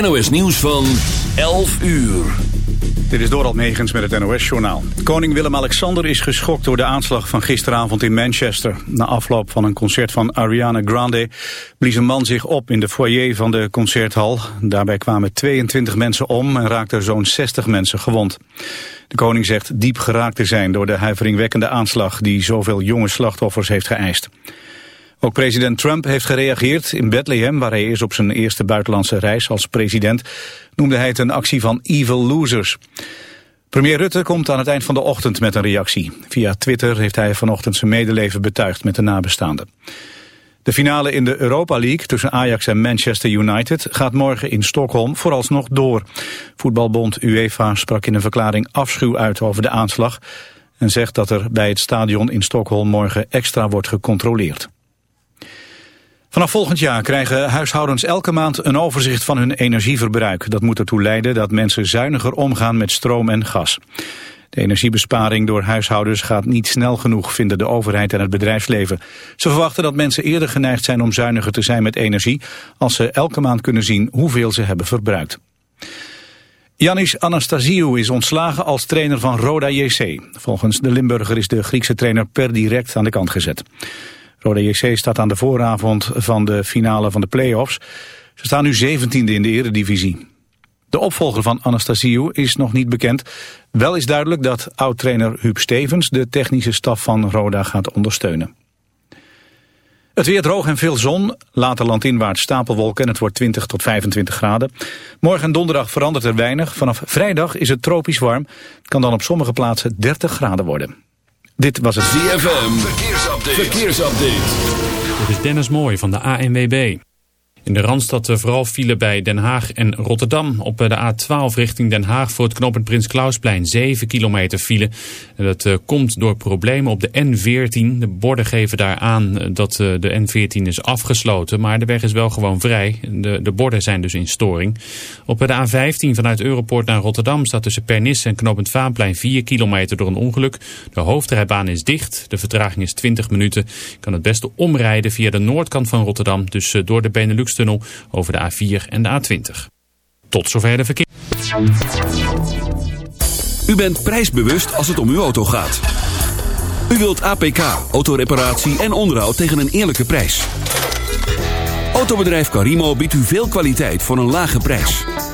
NOS Nieuws van 11 uur. Dit is Doral Megens met het NOS-journaal. Koning Willem-Alexander is geschokt door de aanslag van gisteravond in Manchester. Na afloop van een concert van Ariana Grande blies een man zich op in de foyer van de concerthal. Daarbij kwamen 22 mensen om en raakten zo'n 60 mensen gewond. De koning zegt diep geraakt te zijn door de huiveringwekkende aanslag die zoveel jonge slachtoffers heeft geëist. Ook president Trump heeft gereageerd. In Bethlehem, waar hij is op zijn eerste buitenlandse reis als president, noemde hij het een actie van evil losers. Premier Rutte komt aan het eind van de ochtend met een reactie. Via Twitter heeft hij vanochtend zijn medeleven betuigd met de nabestaanden. De finale in de Europa League tussen Ajax en Manchester United gaat morgen in Stockholm vooralsnog door. Voetbalbond UEFA sprak in een verklaring afschuw uit over de aanslag en zegt dat er bij het stadion in Stockholm morgen extra wordt gecontroleerd. Vanaf volgend jaar krijgen huishoudens elke maand een overzicht van hun energieverbruik. Dat moet ertoe leiden dat mensen zuiniger omgaan met stroom en gas. De energiebesparing door huishoudens gaat niet snel genoeg, vinden de overheid en het bedrijfsleven. Ze verwachten dat mensen eerder geneigd zijn om zuiniger te zijn met energie, als ze elke maand kunnen zien hoeveel ze hebben verbruikt. Yanis Anastasiou is ontslagen als trainer van Roda JC. Volgens de Limburger is de Griekse trainer per direct aan de kant gezet. Roda JC staat aan de vooravond van de finale van de play-offs. Ze staan nu 17e in de eredivisie. De opvolger van Anastasiou is nog niet bekend. Wel is duidelijk dat oud-trainer Huub Stevens de technische staf van Roda gaat ondersteunen. Het weer droog en veel zon, later landinwaarts stapelwolken en het wordt 20 tot 25 graden. Morgen en donderdag verandert er weinig. Vanaf vrijdag is het tropisch warm. Het kan dan op sommige plaatsen 30 graden worden. Dit was het ZFM. Verkeersupdate. Verkeersupdate. Dit is Dennis Mooij van de ANWB. In de Randstad eh, vooral file bij Den Haag en Rotterdam. Op eh, de A12 richting Den Haag voor het knooppunt Prins Klausplein 7 kilometer file. Dat uh, komt door problemen op de N14. De borden geven daar aan dat uh, de N14 is afgesloten. Maar de weg is wel gewoon vrij. De, de borden zijn dus in storing. Op de A15 vanuit Europoort naar Rotterdam staat tussen Pernis en knooppunt Vaanplein 4 kilometer door een ongeluk. De hoofdrijbaan is dicht. De vertraging is 20 minuten. Je kan het beste omrijden via de noordkant van Rotterdam. Dus door de Benelux tunnel over de A4 en de A20. Tot zover de verkeer. U bent prijsbewust als het om uw auto gaat. U wilt APK, autoreparatie en onderhoud tegen een eerlijke prijs. Autobedrijf Carimo biedt u veel kwaliteit voor een lage prijs.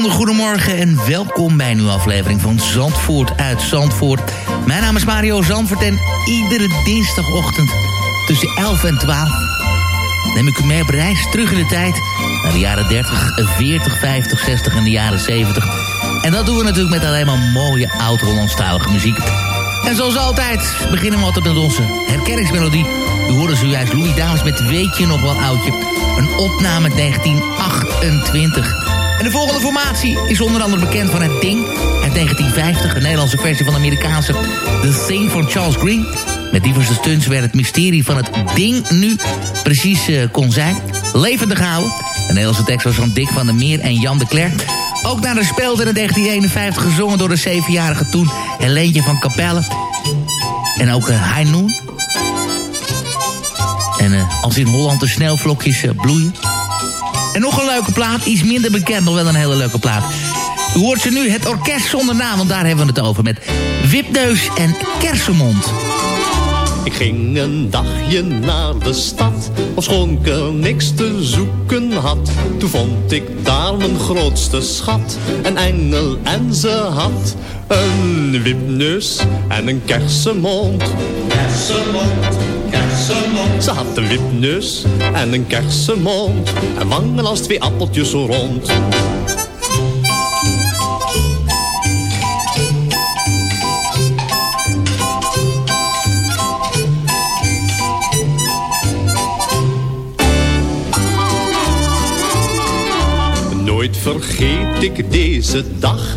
Goedemorgen en welkom bij een nieuwe aflevering van Zandvoort uit Zandvoort. Mijn naam is Mario Zandvoort en iedere dinsdagochtend tussen 11 en 12 neem ik u mee op reis terug in de tijd naar de jaren 30, 40, 50, 60 en de jaren 70. En dat doen we natuurlijk met alleen maar mooie oud-Hollandstalige muziek. En zoals altijd beginnen we altijd met onze herkenningsmelodie. U hoorde zojuist Louis Dames met Weet je nog wel oudje? Een opname uit 1928. En de volgende formatie is onder andere bekend van het Ding uit 1950. Een Nederlandse versie van de Amerikaanse The Thing van Charles Green. Met diverse stunts werd het mysterie van het Ding nu precies eh, kon zijn. Levendig gehouden. De Nederlandse tekst was van Dick van der Meer en Jan de Klerk. Ook naar de speelde in 1951 gezongen door de zevenjarige toen Helentje van Capelle. En ook uh, High Noon. En eh, als in Holland de sneeuwvlokjes eh, bloeien. En nog een leuke plaat, iets minder bekend, nog wel een hele leuke plaat. U hoort ze nu, het orkest zonder naam, want daar hebben we het over. Met Wipneus en Kersenmond. Ik ging een dagje naar de stad, ofschoon ik er niks te zoeken had. Toen vond ik daar mijn grootste schat, een engel en ze had een wipneus en een kersenmond. Kersenmond, kersenmond. Ze had een wipneus en een kersenmond en wangen als twee appeltjes zo rond. Nooit vergeet ik deze dag.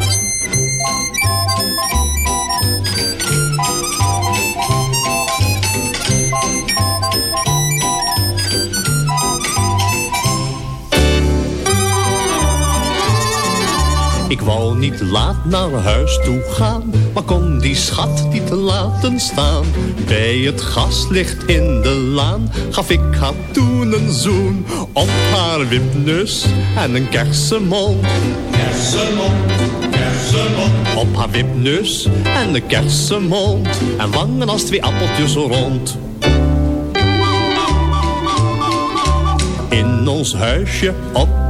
Ik wou niet laat naar huis toe gaan, maar kon die schat niet laten staan. Bij het gaslicht in de laan gaf ik haar toen een zoen op haar wipneus en een kersenmond. Kersenmond, kersenmond. Op haar wipneus en een kersenmond en wangen als twee appeltjes rond. In ons huisje op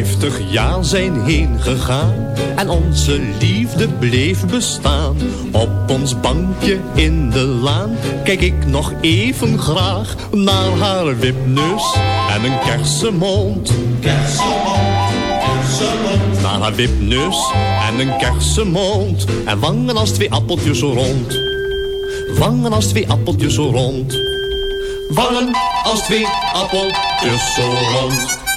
Vijftig jaar zijn heen gegaan en onze liefde bleef bestaan. Op ons bankje in de laan kijk ik nog even graag naar haar wipneus en een kersenmond. Kersenmond, kersenmond. Naar haar wipneus en een kersenmond en wangen als twee appeltjes rond. Wangen als twee appeltjes rond. Wangen als twee appeltjes zo rond.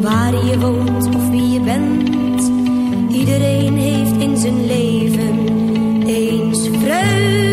Waar je woont of wie je bent. Iedereen heeft in zijn leven eens vreugde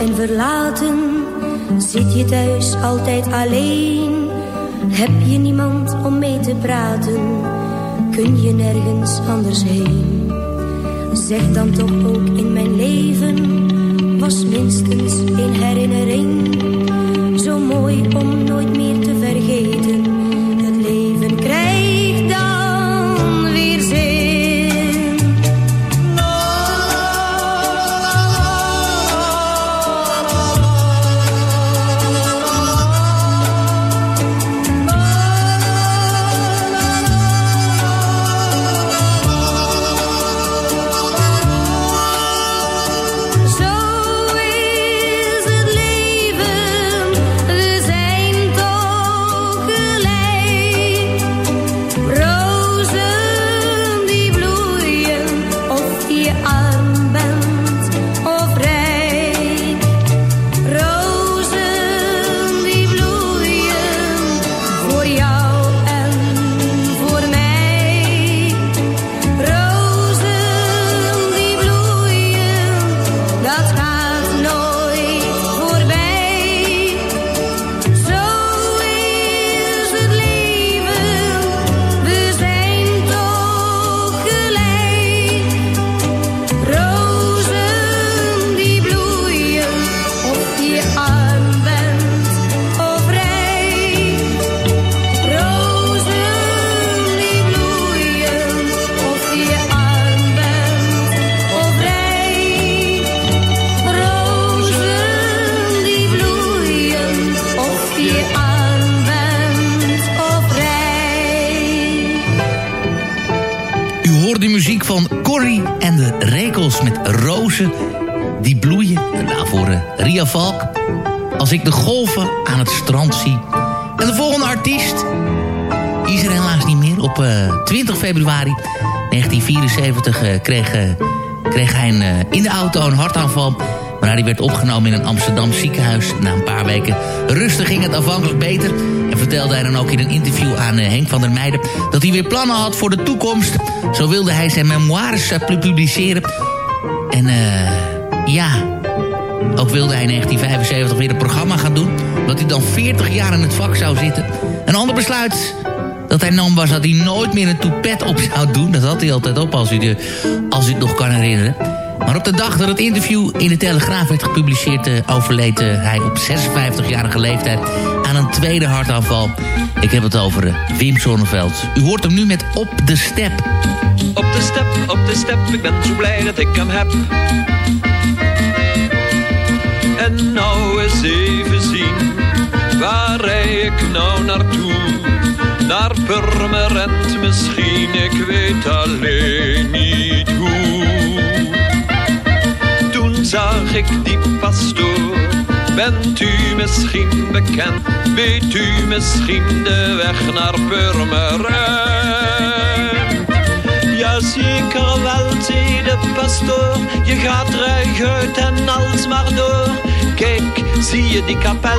en verlaten. Zit je thuis altijd alleen? Heb je niemand om mee te praten? Kun je nergens anders heen? Zeg dan toch ook in mijn leven was minstens een herinnering. Zo mooi om februari 1974 eh, kreeg, eh, kreeg hij eh, in de auto een hartaanval. Maar hij werd opgenomen in een Amsterdam ziekenhuis. Na een paar weken rustig ging het afhankelijk beter. En vertelde hij dan ook in een interview aan Henk van der Meijden... dat hij weer plannen had voor de toekomst. Zo wilde hij zijn memoires publiceren. En ja, ook wilde hij in 1975 weer een programma gaan doen. Omdat hij dan 40 jaar in het vak zou zitten. Een ander besluit dat hij nam was dat hij nooit meer een toepet op zou doen. Dat had hij altijd op als u, de, als u het nog kan herinneren. Maar op de dag dat het interview in de Telegraaf werd gepubliceerd... eh, overleed eh, hij op 56-jarige leeftijd aan een tweede hartaanval. Ik heb het over eh, Wim Sonneveld. U hoort hem nu met Op de Step. Op de step, op de step, ik ben zo blij dat ik hem heb. En nou eens even zien, waar rij ik nou naartoe? Naar Purmerend misschien, ik weet alleen niet hoe. Toen zag ik die pastoor, bent u misschien bekend? Weet u misschien de weg naar Purmerend? Jazeker wel, zei de pastoor. Je gaat ruig uit en als maar door. Kijk, zie je die kapel?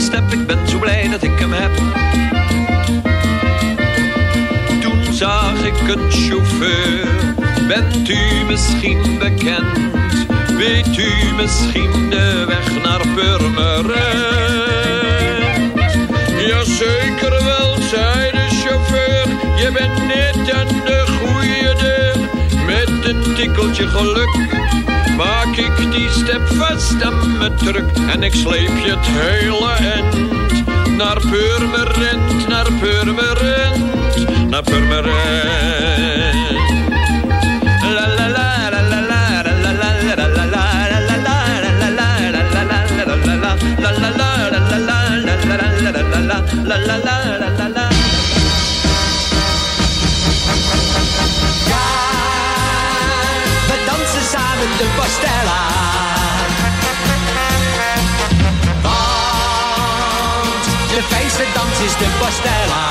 De ik ben zo blij dat ik hem heb. Toen zag ik een chauffeur, bent u misschien bekend? Weet u misschien de weg naar Purmerend? Jazeker wel, zei de chauffeur, je bent net aan de goede deur. Met een tikkeltje geluk maak ik die step vast aan mijn truck en ik sleep je het hele end naar Purmerend, naar Purmerend. naar Purmerend. La la la de pastella. Want de fijnste dans is de pastella.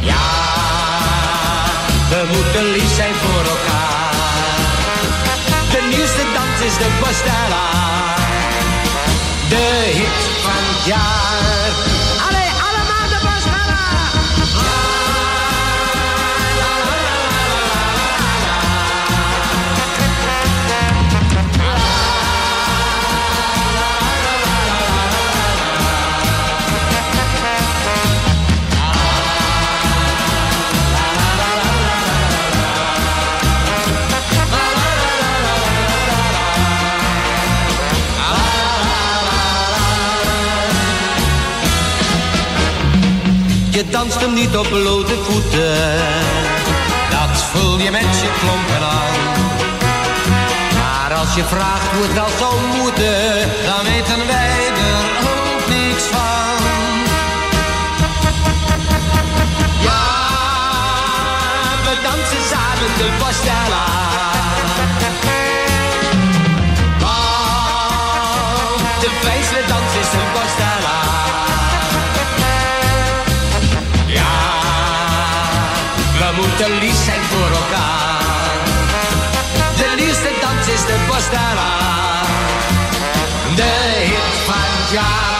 Ja, we moeten lief zijn voor elkaar. De nieuwste dans is de pastella. De hit van het jaar. Danst hem niet op blote voeten. Dat voel je met je klompen aan. Maar als je vraagt hoe het wel zou moeten, dan weten wij er ook niks van. Ja, we dansen samen de pastella. Moeten lief zijn voor elkaar. De liefste dans is de pastella. De hit van jaar.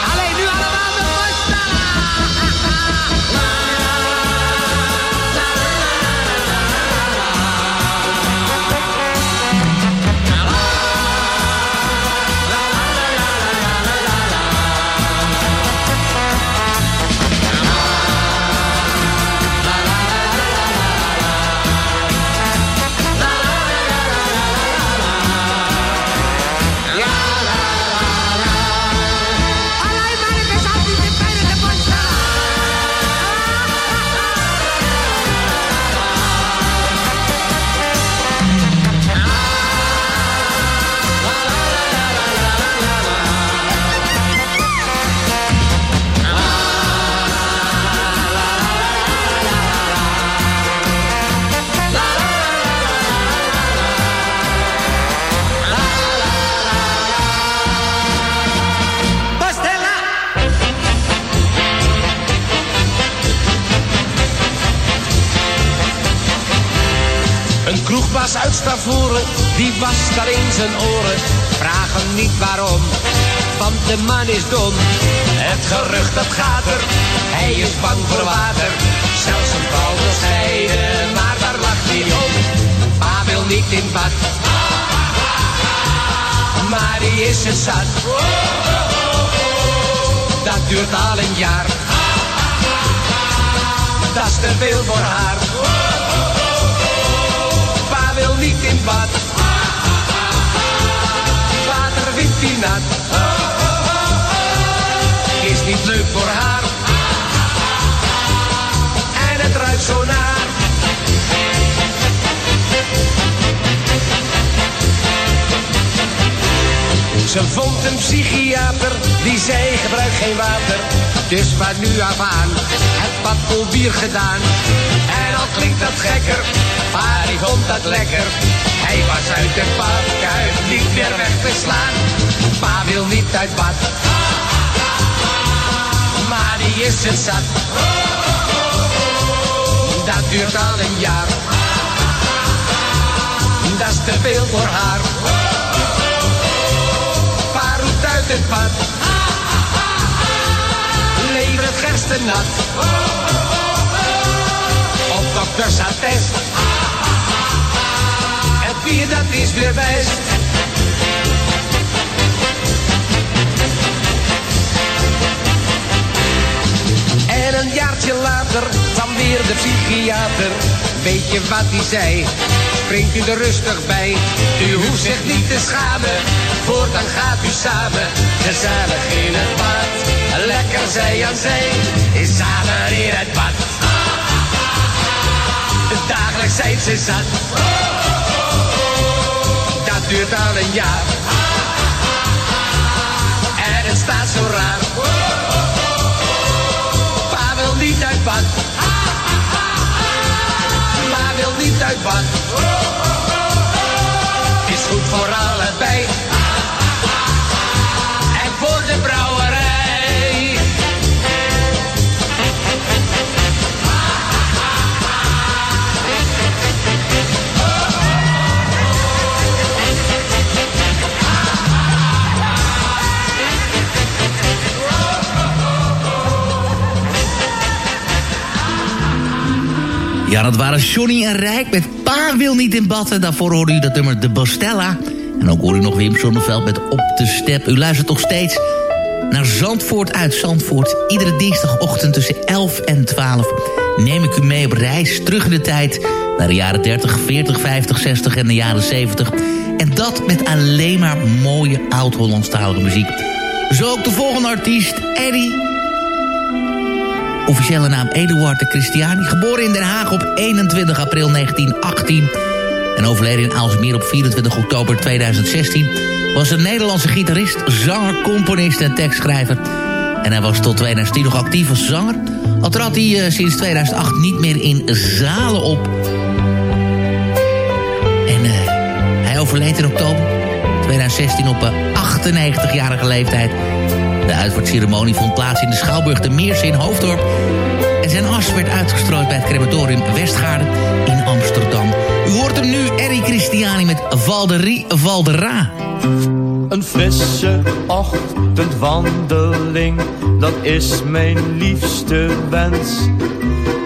Kroegbaas uit Stavoren, die was daar in zijn oren. Vraag hem niet waarom, want de man is dom. Het gerucht dat gaat er, hij is bang voor water. Zelfs een vrouw wil maar daar lacht hij om. Pa wil niet in bad, maar die is het zat. Dat duurt al een jaar, dat is te veel voor haar. In bad. Water vindt hij nat. Is niet leuk voor haar. En het ruikt zo naar. Ze vond een psychiater die zei gebruik geen water. Dus van nu af aan het bad vol bier gedaan. En al klinkt dat gekker, maar die vond dat lekker. Hij was uit de badkuip niet meer weg te slaan. Pa wil niet uit bad, maar die is het zat. Dat duurt al een jaar, dat is te veel voor haar. Pa roept uit het bad, lever het gersten nat. Op doktersattest, het bier dat is weer best. En een jaartje later kwam weer de psychiater. Weet je wat hij zei? Springt u er rustig bij. U hoeft zich niet te schamen. Voortaan gaat u samen gezellig in het bad. Lekker zij aan zee, is samen in het bad. Dagelijks zijn ze zat. Dat duurt al een jaar. En het staat zo raar. Pa wil niet uit bad. Ma wil niet uit bad. Ja, dat waren Johnny en Rijk met Pa wil niet in bad. En daarvoor hoorde u dat nummer De Bostella. En ook hoorde u nog Wim Sonneveld met Op de Step. U luistert nog steeds naar Zandvoort uit Zandvoort. Iedere dinsdagochtend tussen 11 en 12 neem ik u mee op reis terug in de tijd... naar de jaren 30, 40, 50, 60 en de jaren 70. En dat met alleen maar mooie oud-Hollandstalige muziek. Zo ook de volgende artiest, Eddie Officiële naam Eduard de Christiani. Geboren in Den Haag op 21 april 1918. En overleden in Aalsmeer op 24 oktober 2016. Was een Nederlandse gitarist, zanger, componist en tekstschrijver. En hij was tot 2010 nog actief als zanger. Al trad hij uh, sinds 2008 niet meer in zalen op. En uh, hij overleed in oktober 2016 op uh, 98-jarige leeftijd. Uitvaartceremonie vond plaats in de Schouwburg de Meerse in Hoofddorp. En zijn as werd uitgestrooid bij het crematorium Westgaarden in Amsterdam. U hoort hem nu, Eric Christiani met Valderie Valdera. Een frisse ochtendwandeling, dat is mijn liefste wens.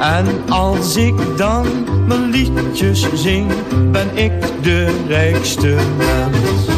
En als ik dan mijn liedjes zing, ben ik de rijkste mens.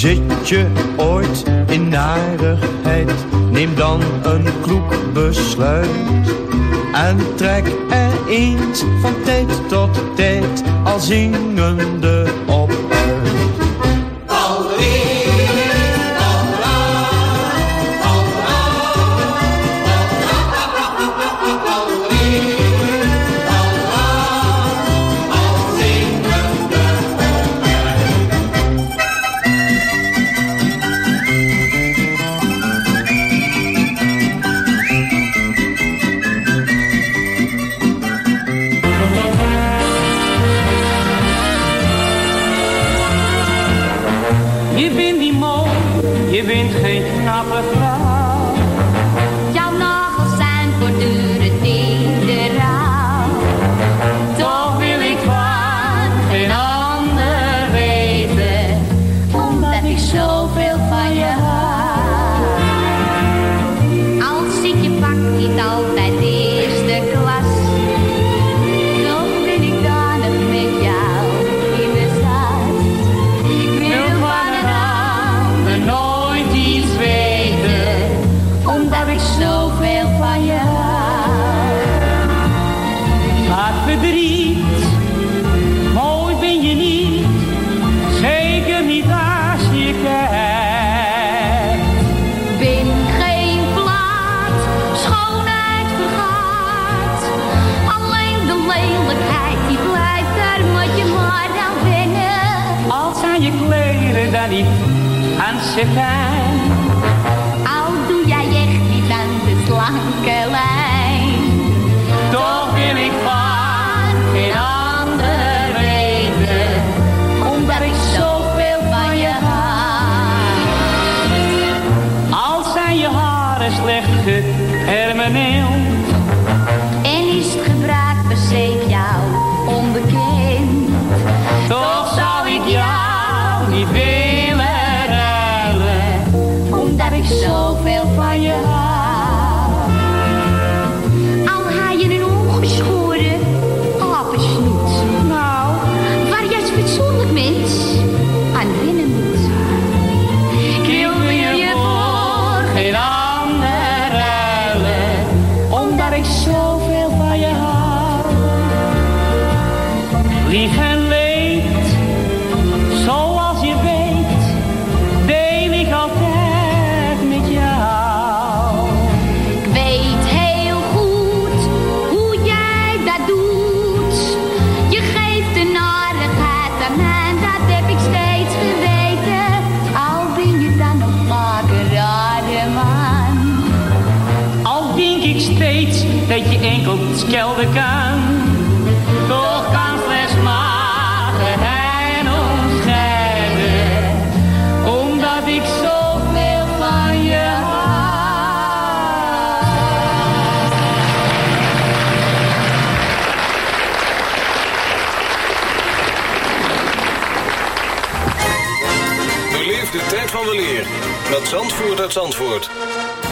Zit je ooit in narigheid, neem dan een kloek besluit. En trek er eens van tijd tot tijd al zingende kan, toch kan slechts magerheid ons scheiden, omdat ik zoveel van je hou. Beleef de tijd van weleer met Zandvoort uit Zandvoort.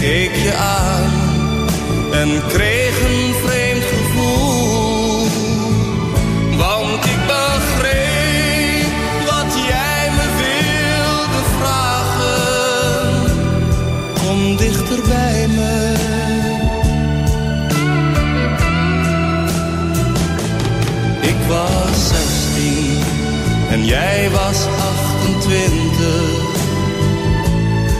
Keek je aan en kreeg een vreemd gevoel. Want ik begreep wat jij me wilde vragen. Kom dichter bij me. Ik was 16 en jij was 28.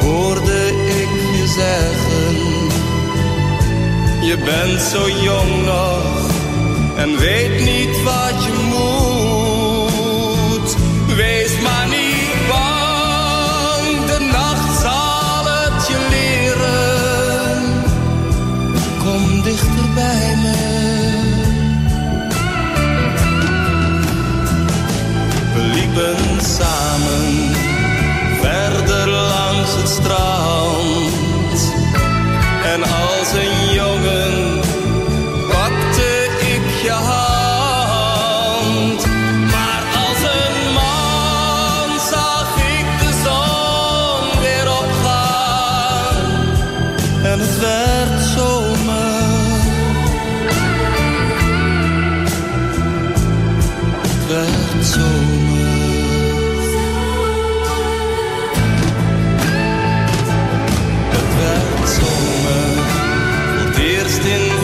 hoorde ik je zeggen. Je bent zo jong nog en weet niet wat je moet. Het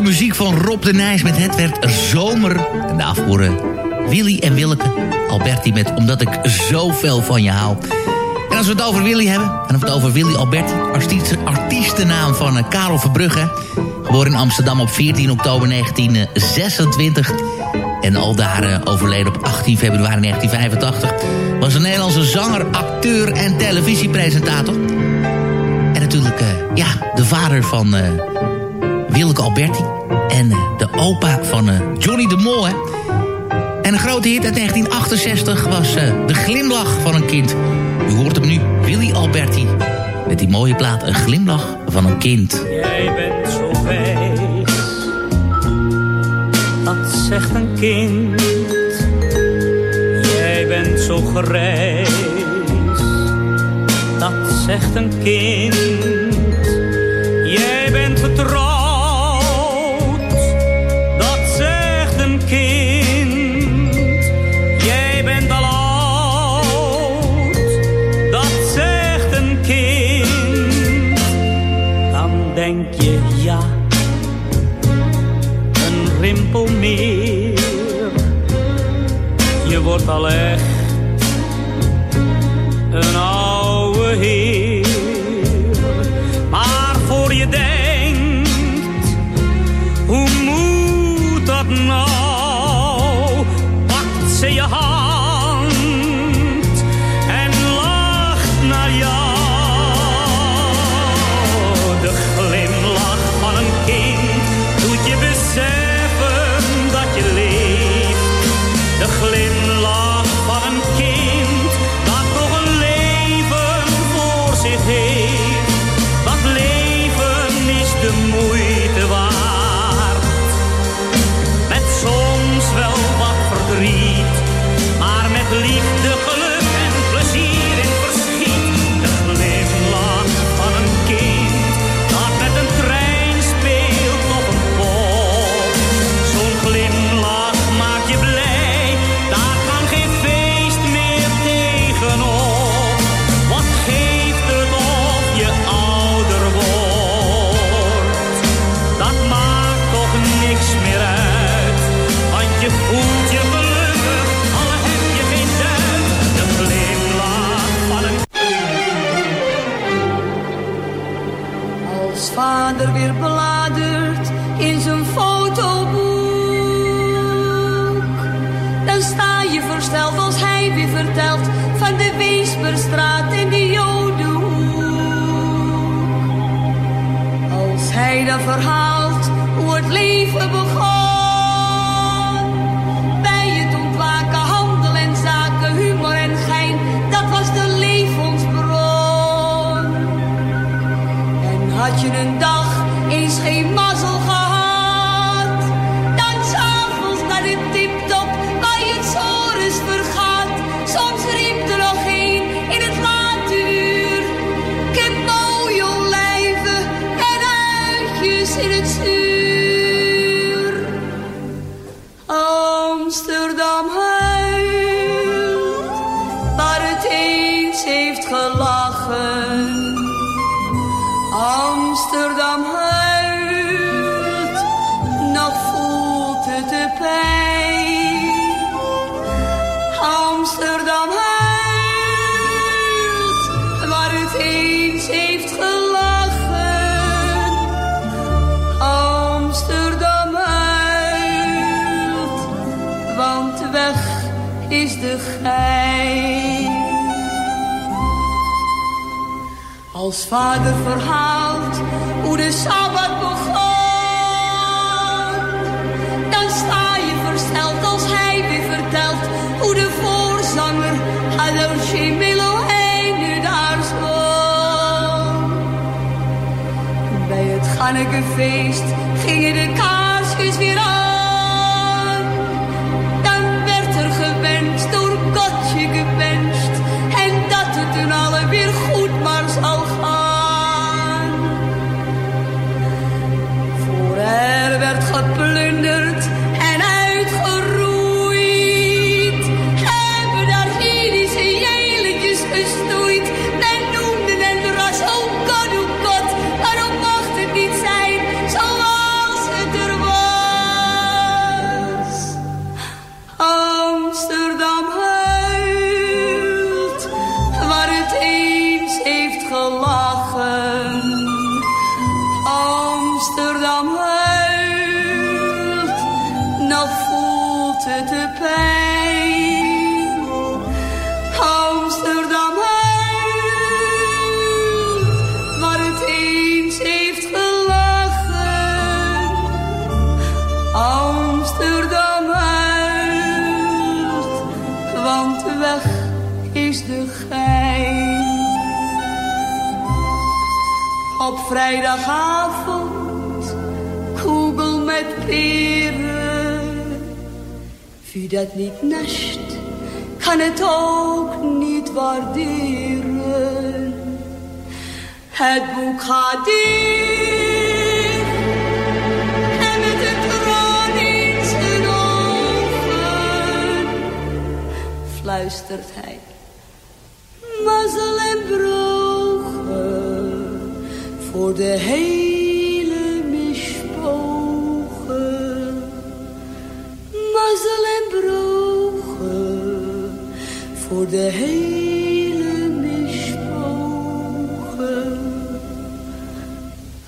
de muziek van Rob de Nijs met Het werd zomer. En daarvoor eh, Willy en Willeke. Alberti met Omdat ik zoveel van je hou. En als we het over Willy hebben, hebben we het over Willy Alberti. Artiest, van eh, Karel Verbrugge. Geboren in Amsterdam op 14 oktober 1926. En al daar eh, overleden op 18 februari 1985. Was een Nederlandse zanger, acteur en televisiepresentator. En natuurlijk, eh, ja, de vader van Willeke Alberti. En eh, de opa van eh, Johnny de Mol, hè. En een grote hit uit 1968 was eh, De Glimlach van een Kind. U hoort hem nu, Willy Alberti. Met die mooie plaat Een Glimlach van een Kind. Jij bent zo wijs, dat zegt een kind. Jij bent zo grijs, dat zegt een kind. Je wordt al echt een Vader weer bladert in zijn fotoboek, dan sta je versteld als hij weer vertelt van de Weesperstraat en de Jodenhoek. Als hij dan verhaalt het leven Als vader verhaalt hoe de Sabbat begon, dan sta je versteld als hij weer vertelt hoe de voorzanger Hadorje heen nu daar stond. Bij het Gannekefeest gingen de kaarsjes weer aan.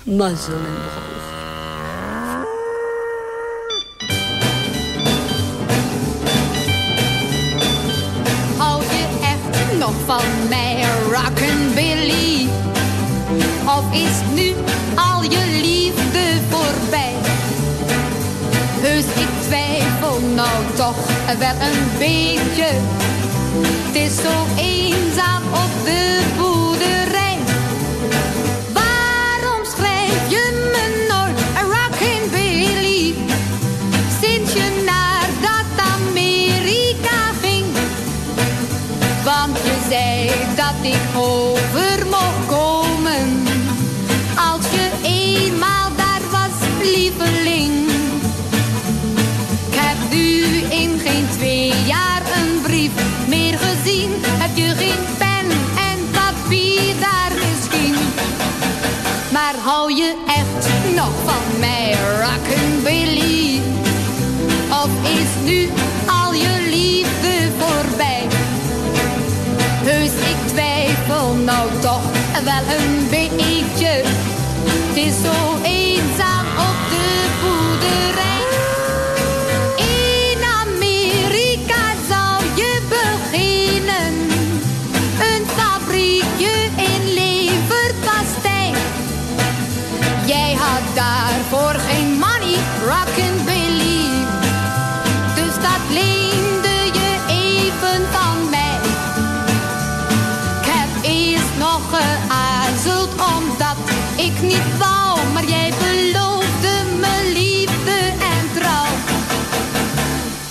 mazzel en je echt nog van mij, rockabilly? Of is nu al je liefde voorbij? Heus, ik twijfel nou toch wel een beetje. Het is zo eenzaam op de Sandy Cove. so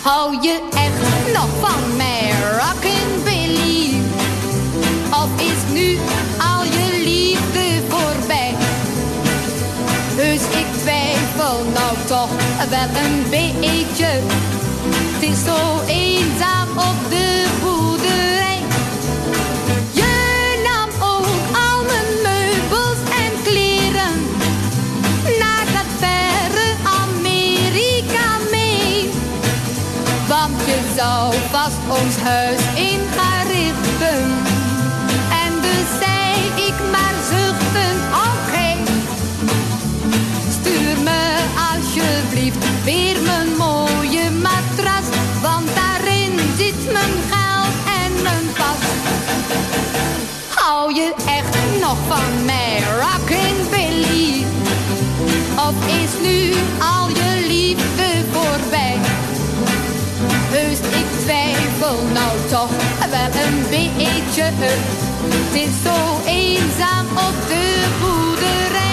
Hou je echt nog van mij, Rockin' Of is nu al je liefde voorbij? Dus ik twijfel nou toch wel een beetje. Het is zo eenzaam op de zou vast ons huis in gaan. En dus zei ik maar zuchten, oké. Stuur me alsjeblieft weer mijn mooie matras, want daarin zit mijn geld en mijn pas. Hou je echt nog van mij, Rockin' Billy? Of is nu al je liefde heus, ik twijfel nou toch wel een beetje. Het is zo eenzaam op de boerderij.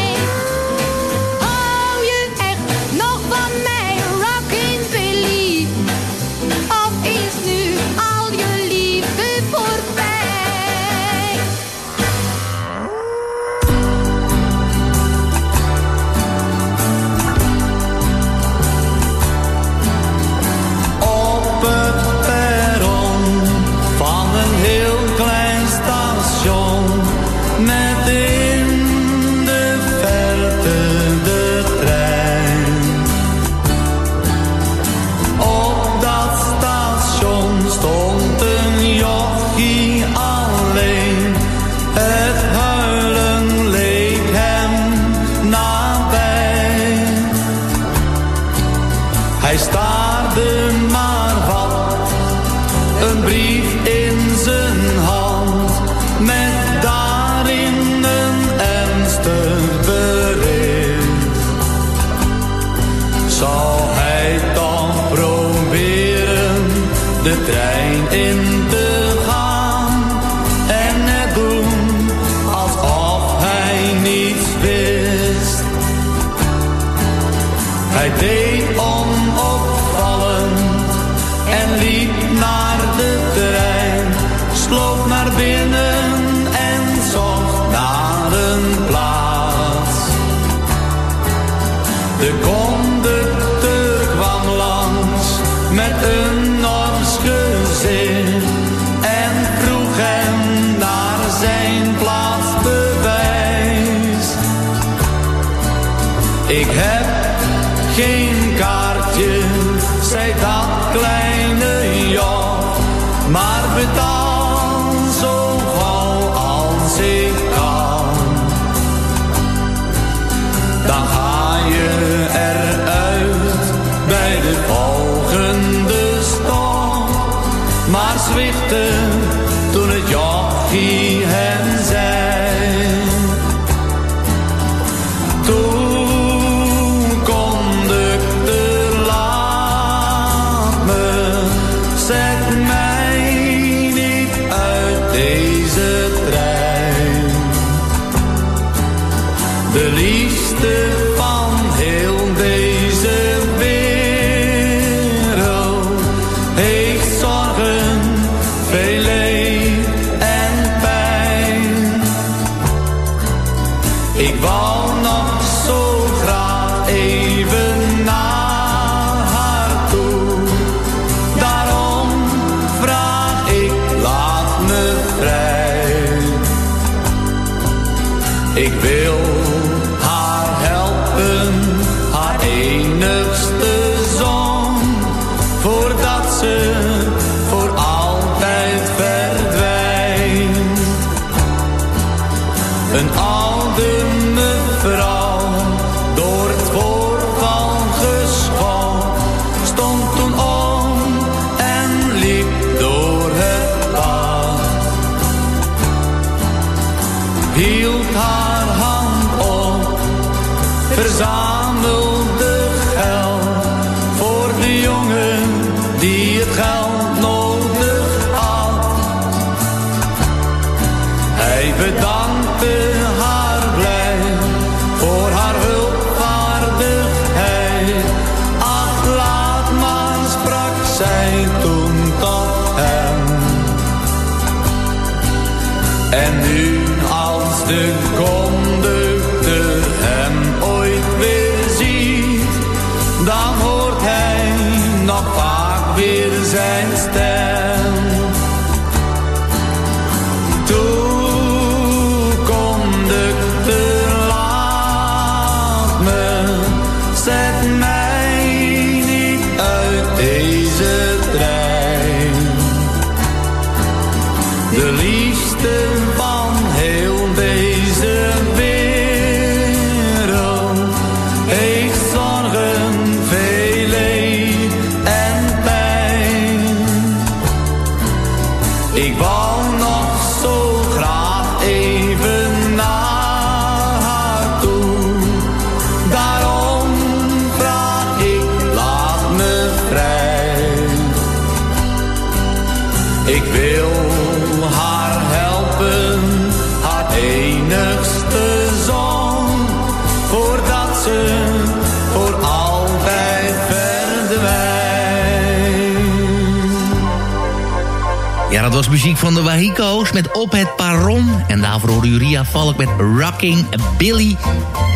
Muziek van de Wahico's met Op het Paron. En daarvoor hoorde Ria Valk met Rocking Billy.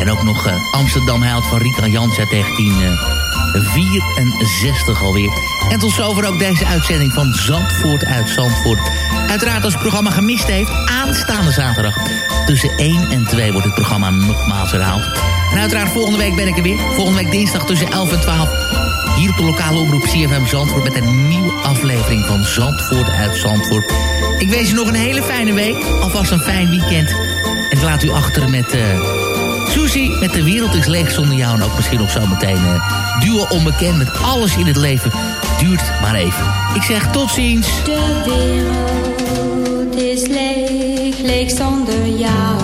En ook nog uh, Amsterdam Held van Rita Jans uit 1964 alweer. En tot zover ook deze uitzending van Zandvoort uit Zandvoort. Uiteraard als het programma gemist heeft, aanstaande zaterdag. Tussen 1 en 2 wordt het programma nogmaals herhaald. En uiteraard volgende week ben ik er weer. Volgende week dinsdag tussen 11 en 12 hier op de lokale omroep CFM Zandvoort... met een nieuwe aflevering van Zandvoort uit Zandvoort. Ik wens je nog een hele fijne week. Alvast een fijn weekend. En ik laat u achter met uh, Susie. Met De Wereld is Leeg zonder jou. En ook misschien nog zo meteen uh, Duo Onbekend. Met alles in het leven duurt maar even. Ik zeg tot ziens. De wereld is leeg, leeg zonder jou.